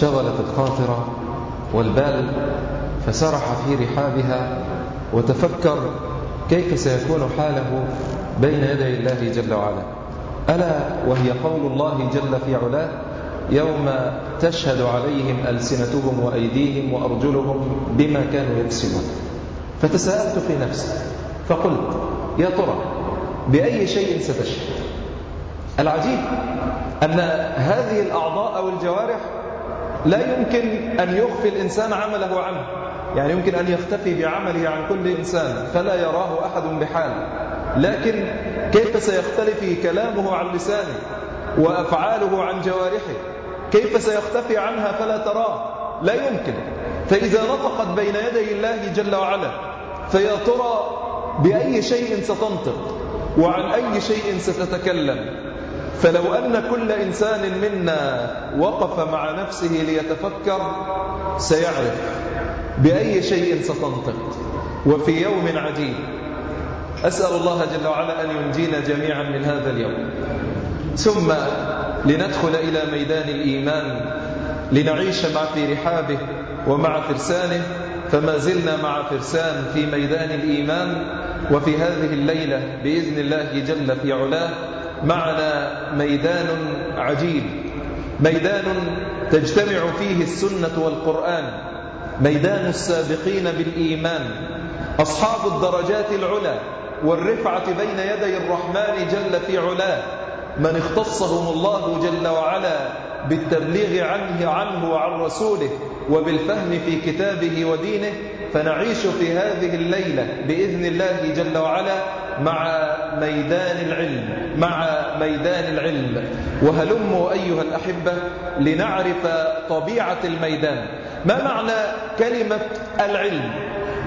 شغلت الخاطر والبال فسرح في رحابها وتفكر كيف سيكون حاله بين يدي الله جل وعلا. ألا وهي قول الله جل في علاه يوم تشهد عليهم ألسنتهم وأيديهم وأرجلهم بما كانوا يكسبون. فتساءلت في نفسي فقلت يا ترى بأي شيء ستشهد؟ العجيب أن هذه الأعضاء أو الجوارح لا يمكن أن يخفي الإنسان عمله عنه. يعني يمكن أن يختفي بعمله عن كل إنسان فلا يراه أحد بحال. لكن كيف سيختلف كلامه عن لسانه وأفعاله عن جوارحه؟ كيف سيختفي عنها فلا تراه؟ لا يمكن. فإذا نطقت بين يدي الله جل وعلا فيا ترى بأي شيء ستنطق وعن أي شيء ستتكلم. فلو أن كل إنسان منا وقف مع نفسه ليتفكر سيعرف بأي شيء ستنطق. وفي يوم عجيب أسأل الله جل وعلا أن ينجينا جميعا من هذا اليوم. ثم لندخل إلى ميدان الإيمان لنعيش مع في رحابه ومع فرسانه فما زلنا مع فرسان في ميدان الإيمان. وفي هذه الليلة بإذن الله جل في علاه معنا ميدان عجيب. ميدان تجتمع فيه السنة والقرآن. ميدان السابقين بالإيمان. أصحاب الدرجات العلى والرفعة بين يدي الرحمن جل في علاه. من اختصهم الله جل وعلا بالتبليغ عنه عنه وعن رسوله وبالفهم في كتابه ودينه فنعيش في هذه الليلة بإذن الله جل وعلا مع ميدان العلم مع ميدان العلم. وهلموا أيها الأحبة لنعرف طبيعة الميدان. ما معنى كلمة العلم؟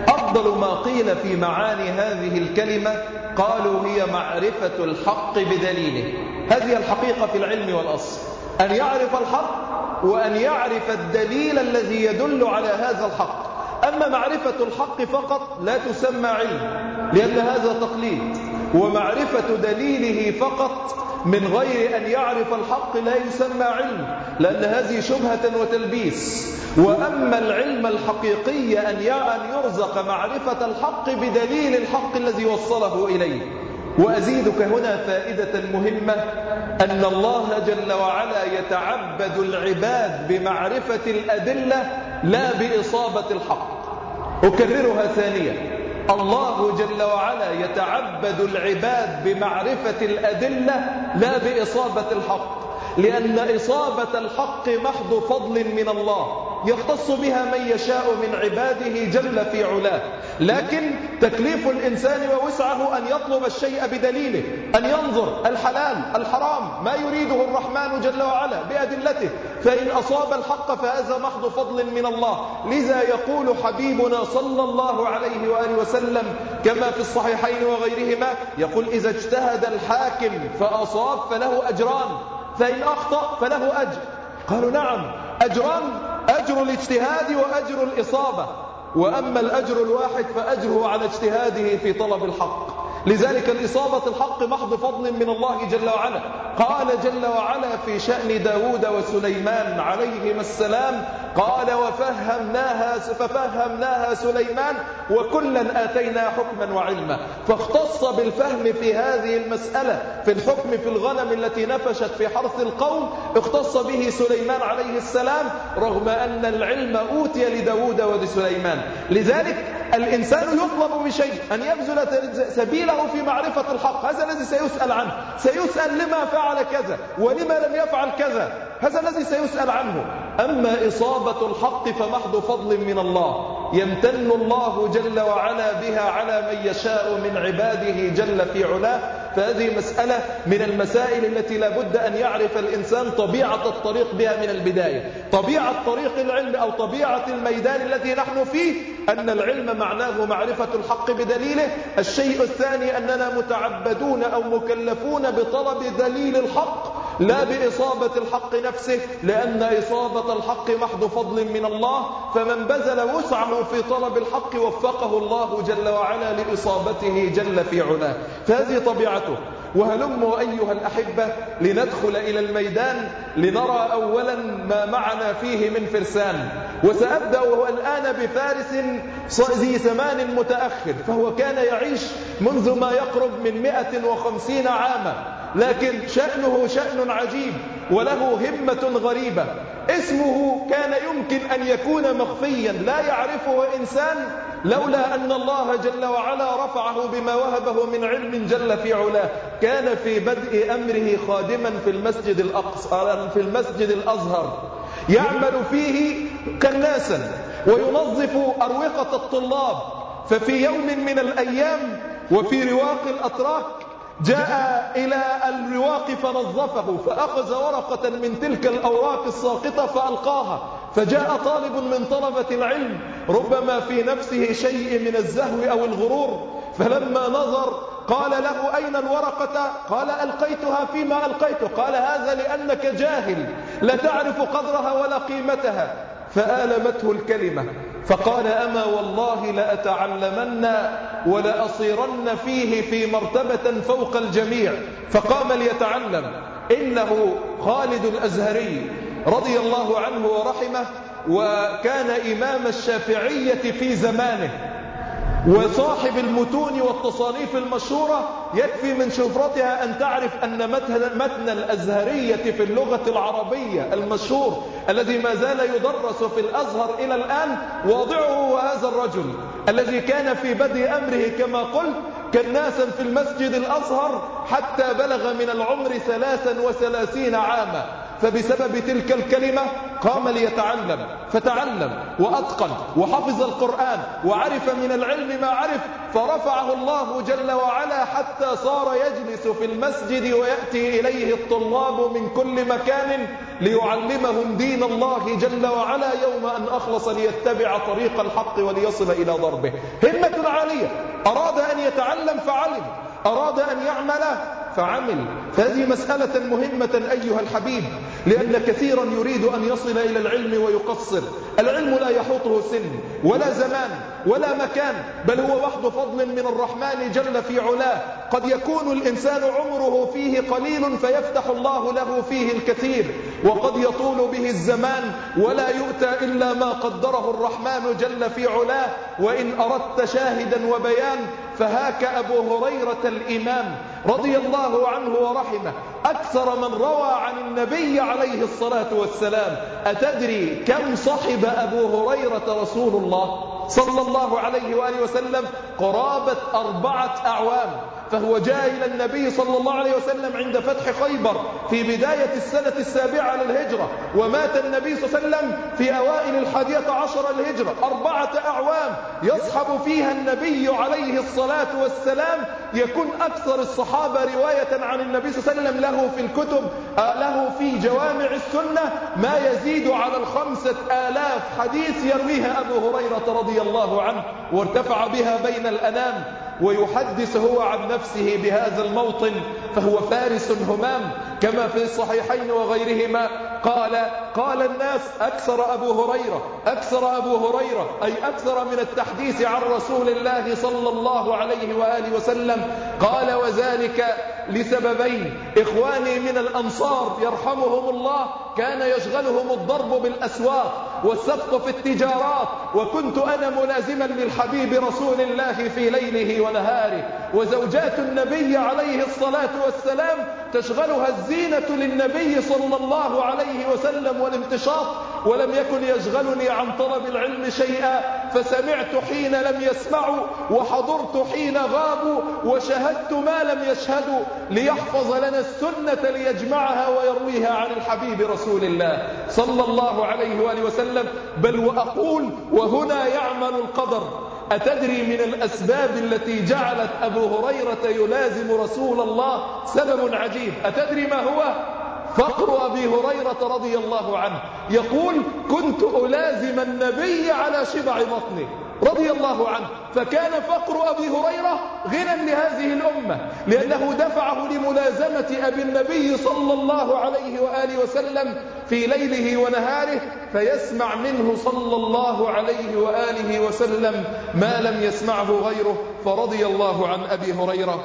أفضل ما قيل في معاني هذه الكلمة قالوا هي معرفة الحق بدليله. هذه الحقيقة في العلم والأصل. أن يعرف الحق وأن يعرف الدليل الذي يدل على هذا الحق. أما معرفة الحق فقط لا تسمى علم لأن هذا تقليد. ومعرفة دليله فقط من غير أن يعرف الحق لا يسمى علم لأن هذه شبهة وتلبيس. وأما العلم الحقيقي أن يرزق معرفة الحق بدليل الحق الذي وصله إليه. وأزيدك هنا فائدة مهمة أن الله جل وعلا يتعبد العباد بمعرفة الأدلة لا بإصابة الحق. أكررها ثانية الله جل وعلا يتعبد العباد بمعرفة الأدلة لا بإصابة الحق. لأن إصابة الحق محض فضل من الله. يختص بها من يشاء من عباده جل في علاه. لكن تكليف الإنسان ووسعه أن يطلب الشيء بدليله أن ينظر الحلال الحرام ما يريده الرحمن جل وعلا بأدلته. فإن أصاب الحق فهذا محض فضل من الله. لذا يقول حبيبنا صلى الله عليه وآله وسلم كما في الصحيحين وغيرهما يقول إذا اجتهد الحاكم فأصاب فله أجران فإن أخطأ فله أجر. قالوا نعم أجران أجر الاجتهاد وأجر الإصابة. وأما الأجر الواحد فأجره على اجتهاده في طلب الحق. لذلك الإصابة الحق محض فضل من الله جل وعلا. قال جل وعلا في شأن داود وسليمان عليهما السلام قال وفهمناها ففهمناها سليمان وكلا آتينا حكما وعلما. فاختص بالفهم في هذه المسألة في الحكم في الغنم التي نفشت في حرث القوم اختص به سليمان عليه السلام رغم أن العلم أوتي لداود ولسليمان. لذلك الإنسان يطلب بشيء أن يبذل سبيله في معرفة الحق. هذا الذي سيسأل عنه. سيسأل لما فعل كذا ولما لم يفعل كذا. هذا الذي سيسأل عنه. أما إصابة الحق فمحض فضل من الله. يمتن الله جل وعلا بها على من يشاء من عباده جل في علاه. فهذه مسألة من المسائل التي لا بد أن يعرف الإنسان طبيعة الطريق بها من البداية. طبيعة طريق العلم أو طبيعة الميدان الذي نحن فيه أن العلم معناه معرفة الحق بدليله. الشيء الثاني أننا متعبدون أو مكلفون بطلب دليل الحق. لا بإصابة الحق نفسه لأن إصابة الحق محض فضل من الله فمن بذل وسعه في طلب الحق وفقه الله جل وعلا لإصابته جل في علاه. فهذه طبيعته. وهلموا أيها الأحبة لندخل إلى الميدان لنرى أولا ما معنا فيه من فرسان. وسأبدأ الآن بفارس ذي زمان متأخر فهو كان يعيش منذ ما يقرب من 150 عاما. لكن شأنه شأن عجيب وله همة غريبة. اسمه كان يمكن أن يكون مخفيا. لا يعرفه إنسان لولا أن الله جل وعلا رفعه بما وهبه من علم جل في علاه. كان في بدء أمره خادما في المسجد الأقصى في المسجد الأزهر. يعمل فيه كناسا وينظف أروقة الطلاب. ففي يوم من الأيام وفي رواق الأتراك جاء إلى الرواق فنظفه فأخذ ورقة من تلك الأوراق الساقطة فألقاها. فجاء طالب من طلبة العلم ربما في نفسه شيء من الزهو أو الغرور. فلما نظر قال له أين الورقة؟ قال ألقيتها فيما ألقيت. قال هذا لأنك جاهل لا تعرف قدرها ولا قيمتها. فآلمته الكلمة فقال أما والله لأتعلمن ولأصيرن فيه في مرتبة فوق الجميع. فقام ليتعلم. إنه خالد الأزهري رضي الله عنه ورحمه وكان إمام الشافعية في زمانه. وصاحب المتون والتصانيف المشهورة يكفي من شفرتها أن تعرف أن متن الأزهرية في اللغة العربية المشهور الذي ما زال يدرس في الأزهر إلى الآن واضعه هذا الرجل الذي كان في بدء أمره كما قلت كناسا في المسجد الأزهر حتى بلغ من العمر ثلاثا وثلاثين عاما. فبسبب تلك الكلمة قام ليتعلم فتعلم وأتقن وحفظ القرآن وعرف من العلم ما عرف فرفعه الله جل وعلا حتى صار يجلس في المسجد ويأتي إليه الطلاب من كل مكان ليعلمهم دين الله جل وعلا يوم أن أخلص ليتبع طريق الحق وليصل إلى ضربه. همة عالية أراد أن يتعلم فعلم. أراد أن يعمل فعمل. فهذه مسألة مهمة أيها الحبيب لأن كثيرا يريد أن يصل إلى العلم ويقصر. العلم لا يحوطه سن ولا زمان ولا مكان بل هو وحد فضل من الرحمن جل في علاه. قد يكون الإنسان عمره فيه قليل فيفتح الله له فيه الكثير. وقد يطول به الزمان ولا يؤتى إلا ما قدره الرحمن جل في علاه وإن أردت شاهدا وبيان فهاك أبو هريرة الإمام رضي الله عنه ورحمه. أكثر من روى عن النبي عليه الصلاة والسلام. أتدري كم صحب أبو هريرة رسول الله صلى الله عليه وآله وسلم قرابة أربعة أعوام. فهو جاء إلى النبي صلى الله عليه وسلم عند فتح خيبر في بداية السنة السابعة للهجرة ومات النبي صلى الله عليه وسلم في أوائل الحادية عشر للهجرة. أربعة أعوام يصحب فيها النبي عليه الصلاة والسلام. يكون أكثر الصحابة رواية عن النبي صلى الله عليه وسلم له في الكتب آه، له في جوامع السنة ما يزيد على الخمسة آلاف حديث يرويها أبو هريرة رضي الله عنه وارتفع بها بين الأنام. ويحدث هو عن نفسه بهذا الموطن فهو فارس همام كما في الصحيحين وغيرهما. قال قال الناس أكثر أبو هريرة أكثر أبو هريرة أي أكثر من التحديث عن رسول الله صلى الله عليه وآله وسلم. قال وذلك لسببين. إخواني من الأنصار يرحمهم الله كان يشغلهم الضرب بالأسواق. والسبق في التجارات. وكنت أنا ملازما للحبيب رسول الله في ليله ونهاره. وزوجات النبي عليه الصلاة والسلام تشغلها الزينة للنبي صلى الله عليه وسلم والامتشاط ولم يكن يشغلني عن طلب العلم شيئا فسمعت حين لم يسمعوا وحضرت حين غابوا وشهدت ما لم يشهدوا ليحفظ لنا السنة ليجمعها ويرويها عن الحبيب رسول الله صلى الله عليه وآله وسلم. بل وأقول وهنا يعمل القدر. أتدري من الأسباب التي جعلت أبو هريرة يلازم رسول الله؟ سبب عجيب. أتدري ما هو؟ فقر أبي هريرة رضي الله عنه. يقول كنت ألازم النبي على شبع بطنه. رضي الله عنه. فكان فقر أبي هريرة غنى لهذه الأمة لأنه دفعه لملازمة أبي النبي صلى الله عليه وآله وسلم في ليله ونهاره فيسمع منه صلى الله عليه وآله وسلم ما لم يسمعه غيره فرضي الله عن أبي هريرة.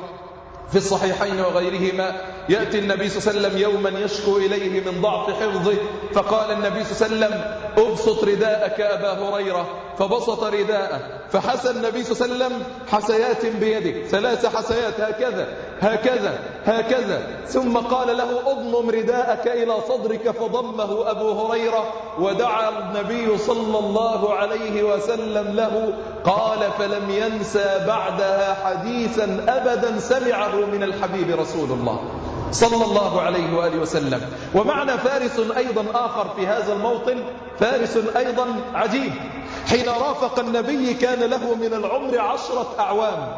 في الصحيحين وغيرهما يأتي النبي صلى الله عليه وسلم يوما يشكو إليه من ضعف حفظه فقال النبي صلى الله عليه وسلم أبسط رداءك أبا هريرة. فبسط رداءه. فحسى النبي صلى الله عليه وسلم حسيات بيده. ثلاث حسيات. هكذا هكذا هكذا. ثم قال له أضمم رداءك إلى صدرك. فضمه أبو هريرة. ودعا النبي صلى الله عليه وسلم له. قال فلم ينسى بعدها حديثا أبدا سمعه من الحبيب رسول الله. صلى الله عليه وآله وسلم. ومعنى فارس أيضا آخر في هذا الموطن فارس أيضا عجيب. حين رافق النبي كان له من العمر عشرة أعوام.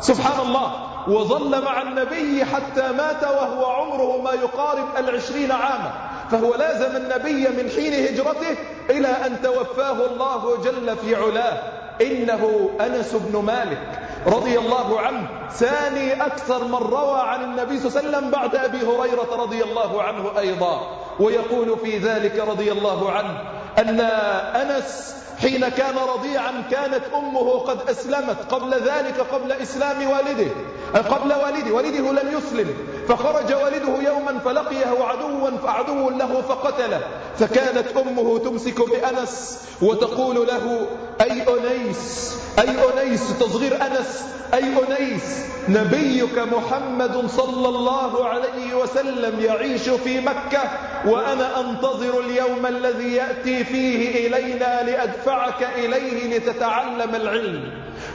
سبحان الله. وظل مع النبي حتى مات وهو عمره ما يقارب العشرين عاما. فهو لازم النبي من حين هجرته إلى أن توفاه الله جل في علاه. إنه أنس بن مالك. رضي الله عنه. ثاني أكثر من روى عن النبي صلى الله عليه وسلم بعد أبي هريرة رضي الله عنه أيضا. ويقول في ذلك رضي الله عنه أن أنس حين كان رضيعا كانت أمه قد أسلمت قبل ذلك قبل إسلام والده. قبل والده. والده لم يسلم. فخرج والده يوما فلقيه عدوا فعدو له فقتله. فكانت أمه تمسك بأنس وتقول له أي أنيس أي أنيس تصغير أنس أي أنيس نبيك محمد صلى الله عليه وسلم يعيش في مكة وأنا أنتظر اليوم الذي يأتي فيه إلينا لأدفعك إليه لتتعلم العلم.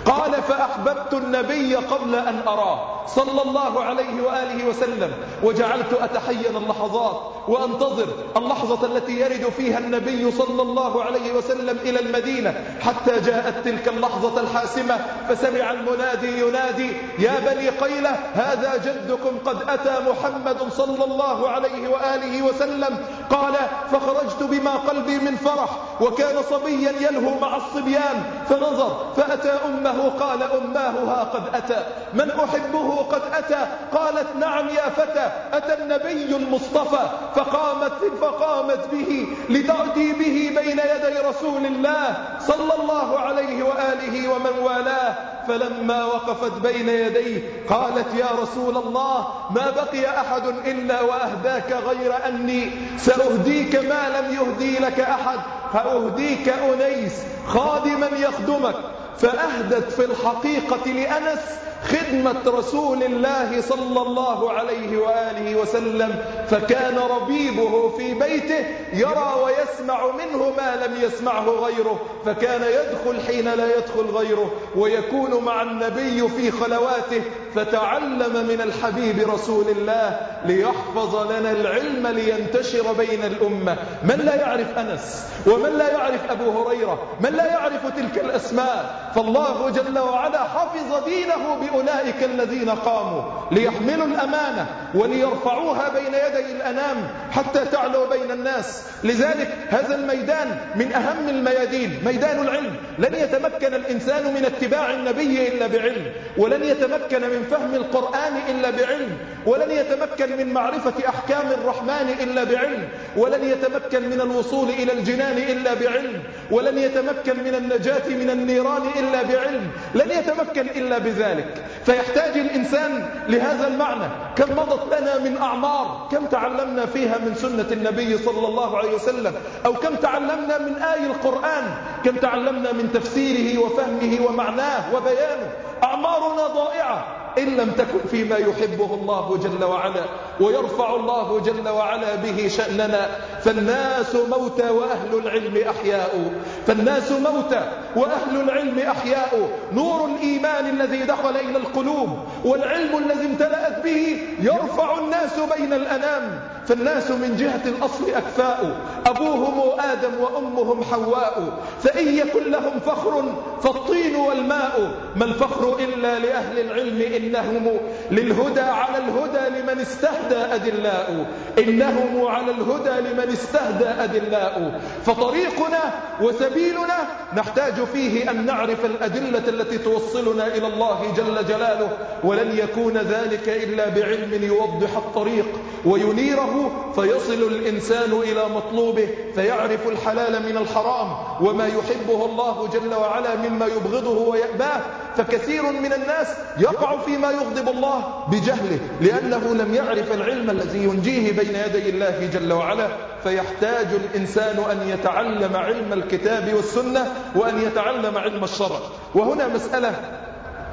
قال فأحببت النبي قبل أن أراه. صلى الله عليه وآله وسلم. وجعلت أتحين اللحظات وأنتظر اللحظة التي يرد فيها النبي صلى الله عليه وسلم إلى المدينة. حتى جاءت تلك اللحظة الحاسمة فسمع المنادي ينادي يا بني قيلة هذا جدكم قد أتى محمد صلى الله عليه وآله وسلم. قال فخرجت بما قلبي من فرح وكان صبيا يلهو مع الصبيان فنظر فأتى أمه قال أماه ها قد أتى من أحبه قد أتى. قالت نعم يا فتى أتى النبي المصطفى فقامت فقامت به لتأتي به بين يدي رسول الله صلى الله عليه وآله ومن والاه. فلما وقفت بين يديه قالت يا رسول الله ما بقي أحد إلا وأهداك غير أني سأهديك ما لم يهدي لك أحد فأهديك أنيس خادما يخدمك. فأهدت في الحقيقة لأنس خدمة رسول الله صلى الله عليه وآله وسلم فكان ربيبه في بيته يرى ويسمع منه ما لم يسمعه غيره فكان يدخل حين لا يدخل غيره ويكون مع النبي في خلواته فتعلم من الحبيب رسول الله ليحفظ لنا العلم لينتشر بين الأمة. من لا يعرف أنس ومن لا يعرف أبو هريرة من لا يعرف تلك الأسماء فالله جل وعلا حفظ دينه بأولئك الذين قاموا ليحملوا الأمانة وليرفعوها بين يدي الأنام حتى تعلو بين الناس. لذلك هذا الميدان من أهم الميادين ميدان العلم. لن يتمكن الإنسان من اتباع النبي إلا بعلم ولن يتمكن من فهم القرآن إلا بعلم ولن يتمكن من معرفة أحكام الرحمن إلا بعلم ولن يتمكن من الوصول إلى الجنان إلا بعلم ولن يتمكن من النجاة من النيران إلا بعلم لن يتمكن إلا بذلك. فيحتاج الإنسان لهذا المعنى. كم مضت لنا من أعمار كم تعلمنا فيها من سنة النبي صلى الله عليه وسلم أو كم تعلمنا من آي القرآن كم تعلمنا من تفسيره وفهمه ومعناه وبيانه. أعمارنا ضائعة إن لم تكن فيما يحبه الله جل وعلا ويرفع الله جل وعلا به شأننا. فالناس موتى وأهل العلم أحياء. فالناس موتى وأهل العلم أحياء. نور الإيمان الذي دخل إلى القلوب والعلم الذي امتلأت به يرفع الناس بين الأنام. فالناس من جهة الأصل أكفاء. أبوهم آدم وأمهم حواء. فإن يكن لهم فخر فالطين والماء. ما الفخر إلا لأهل العلم إنهم للهدى على الهدى لمن استهدى أدلاء. إنهم على الهدى لمن استهدى أدلاء. فطريقنا وسبيلنا نحتاج فيه أن نعرف الأدلة التي توصلنا إلى الله جل جلاله ولن يكون ذلك إلا بعلم يوضح الطريق. وينيره فيصل الإنسان إلى مطلوبه فيعرف الحلال من الحرام وما يحبه الله جل وعلا مما يبغضه ويأباه فكثير من الناس يقع فيما يغضب الله بجهله لأنه لم يعرف العلم الذي ينجيه بين يدي الله جل وعلا. فيحتاج الإنسان أن يتعلم علم الكتاب والسنة وأن يتعلم علم الشرع. وهنا مسألة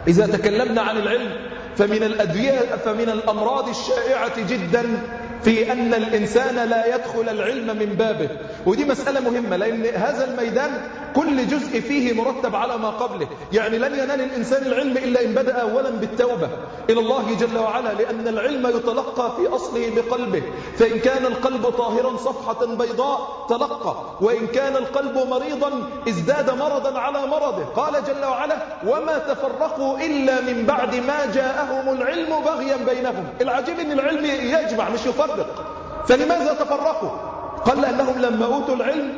إذا تكلمنا عن العلم فمن الأدوية فمن الأمراض الشائعة جدا في أن الإنسان لا يدخل العلم من بابه. ودي مسألة مهمة لأن هذا الميدان كل جزء فيه مرتب على ما قبله. يعني لن ينال الإنسان العلم إلا إن بدأ أولا بالتوبة إلى الله جل وعلا لأن العلم يتلقى في أصله بقلبه. فإن كان القلب طاهرا صفحة بيضاء تلقى وإن كان القلب مريضا ازداد مرضا على مرضه. قال جل وعلا وما تفرقوا إلا من بعد ما جاءهم العلم بغيا بينهم. العجيب أن العلم يجمع مش يفرق. فلماذا تفرقوا؟ قال لأنهم لما أوتوا العلم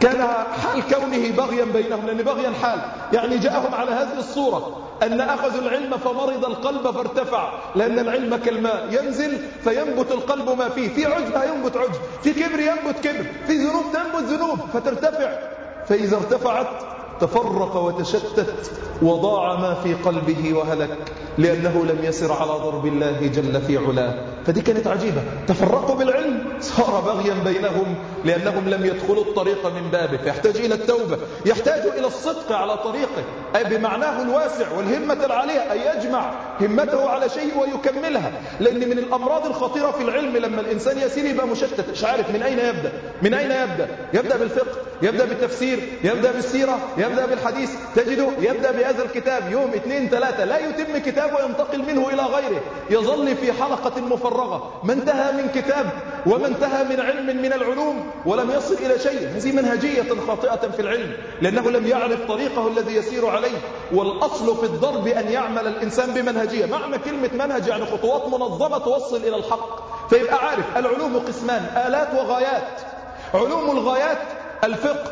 كان حال كونه بغيا بينهم لأن بغيا حال. يعني جاءهم على هذه الصورة أن أخذوا العلم فمرض القلب فارتفع. لأن العلم كالماء ينزل فينبت القلب ما فيه. في عجب ينبت عجب. في كبر ينبت كبر. في ذنوب تنبت ذنوب فترتفع. فإذا ارتفعت تفرق وتشتت وضاع ما في قلبه وهلك لأنه لم يسر على ضرب الله جل في علاه. فدي كانت عجيبة. تفرقوا بالعلم. صار بغيا بينهم لأنهم لم يدخلوا الطريق من بابه. فيحتاج إلى التوبة. يحتاج إلى الصدق على طريقه. أي بمعناه الواسع والهمة العالية. أي يجمع همته على شيء ويكملها. لأن من الأمراض الخطيرة في العلم لما الإنسان يسير يبقى مشتت. مش عارف من أين يبدأ؟ من أين يبدأ؟ يبدأ بالفقه. يبدأ بالتفسير يبدأ بالسيرة يبدأ بالحديث. تجده يبدأ بهذا الكتاب يوم اثنين ثلاثة. لا يتم كتاب وينتقل منه إلى غيره. يظل في حلقة مفرغة. ما انتهى من كتاب وما انتهى من علم من العلوم ولم يصل إلى شيء. هذه منهجية خاطئة في العلم لأنه لم يعرف طريقه الذي يسير عليه. والأصل في الضرب أن يعمل الإنسان بمنهجية. معنى كلمة منهج يعني خطوات منظمة توصل إلى الحق. فيبقى عارف العلوم قسمان آلات وغايات. علوم الغايات الفقه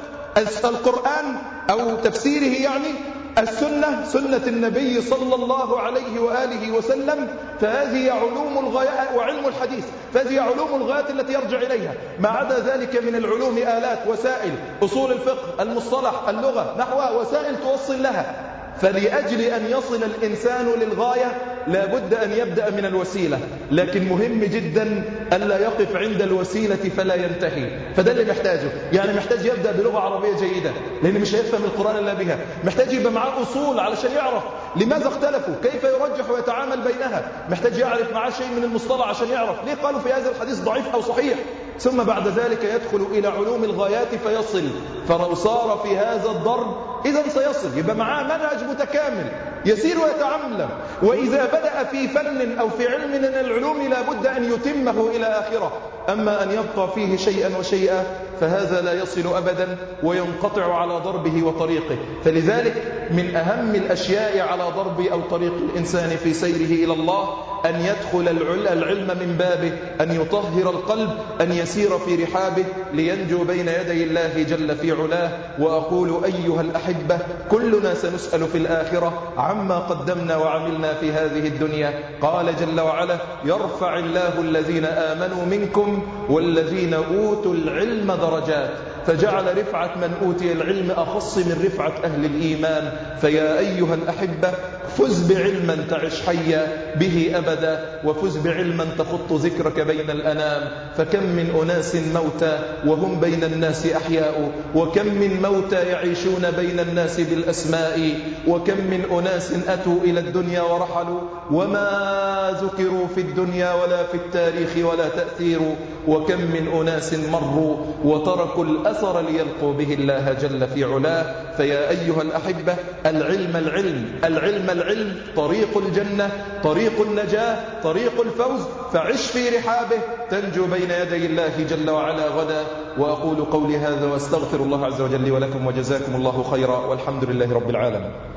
القرآن أو تفسيره يعني السنة سنة النبي صلى الله عليه وآله وسلم فهذه علوم الغايات وعلم الحديث فهذه علوم الغايات التي يرجع إليها. ما عدا ذلك من العلوم آلات وسائل أصول الفقه المصطلح اللغة نحو وسائل توصل لها. فلأجل أن يصل الإنسان للغاية لابد أن يبدأ من الوسيلة لكن مهم جدا ألا يقف عند الوسيلة فلا ينتهي. فده اللي محتاجه. يعني محتاج يبدأ بلغة عربية جيدة لأن مش هيفهم القرآن إلا بها. محتاج يبقى معاه أصول علشان يعرف لماذا اختلفوا كيف يرجح ويتعامل بينها. محتاج يعرف معاه شيء من المصطلح عشان يعرف. ليه قالوا في هذا الحديث ضعيف أو صحيح؟ ثم بعد ذلك يدخل إلى علوم الغايات فيصل. فلو صار في هذا الضرب إذا سيصل. يبقى معاه منهج متكامل. يسير ويتعلم. وإذا بدأ في فن أو في علم من العلوم لا بد أن يتمه إلى آخرة. أما أن يبقى فيه شيئا وشيئا فهذا لا يصل أبدا وينقطع على ضربه وطريقه. فلذلك من أهم الأشياء على ضرب أو طريق الإنسان في سيره إلى الله أن يدخل العلم من بابه أن يطهر القلب أن يسير في رحابه لينجو بين يدي الله جل في علاه. وأقول أيها الأحبة كلنا سنسأل في الآخرة عما قدمنا وعملنا في هذه الدنيا. قال جل وعلا يرفع الله الذين آمنوا منكم والذين أوتوا العلم درجات فجعل رفعة من أوتي العلم أخص من رفعة أهل الإيمان فيا أيها الأحبة فز بعلما تعش حيا به أبدا وفز بعلما تخط ذكرك بين الأنام فكم من أناس موتى وهم بين الناس أحياء وكم من موتى يعيشون بين الناس بالأسماء وكم من أناس أتوا إلى الدنيا ورحلوا وما ذكروا في الدنيا ولا في التاريخ ولا تأثير وكم من أناس مروا وتركوا الأثر ليلقوا به الله جل في علاه. فيا أيها الأحبة العلم العلم العلم العلم طريق الجنة طريق النجاة طريق الفوز فعش في رحابه. تنجو بين يدي الله جل وعلا غدا. وأقول قولي هذا وأستغفر الله عز وجل ولكم وجزاكم الله خيرا. والحمد لله رب العالمين.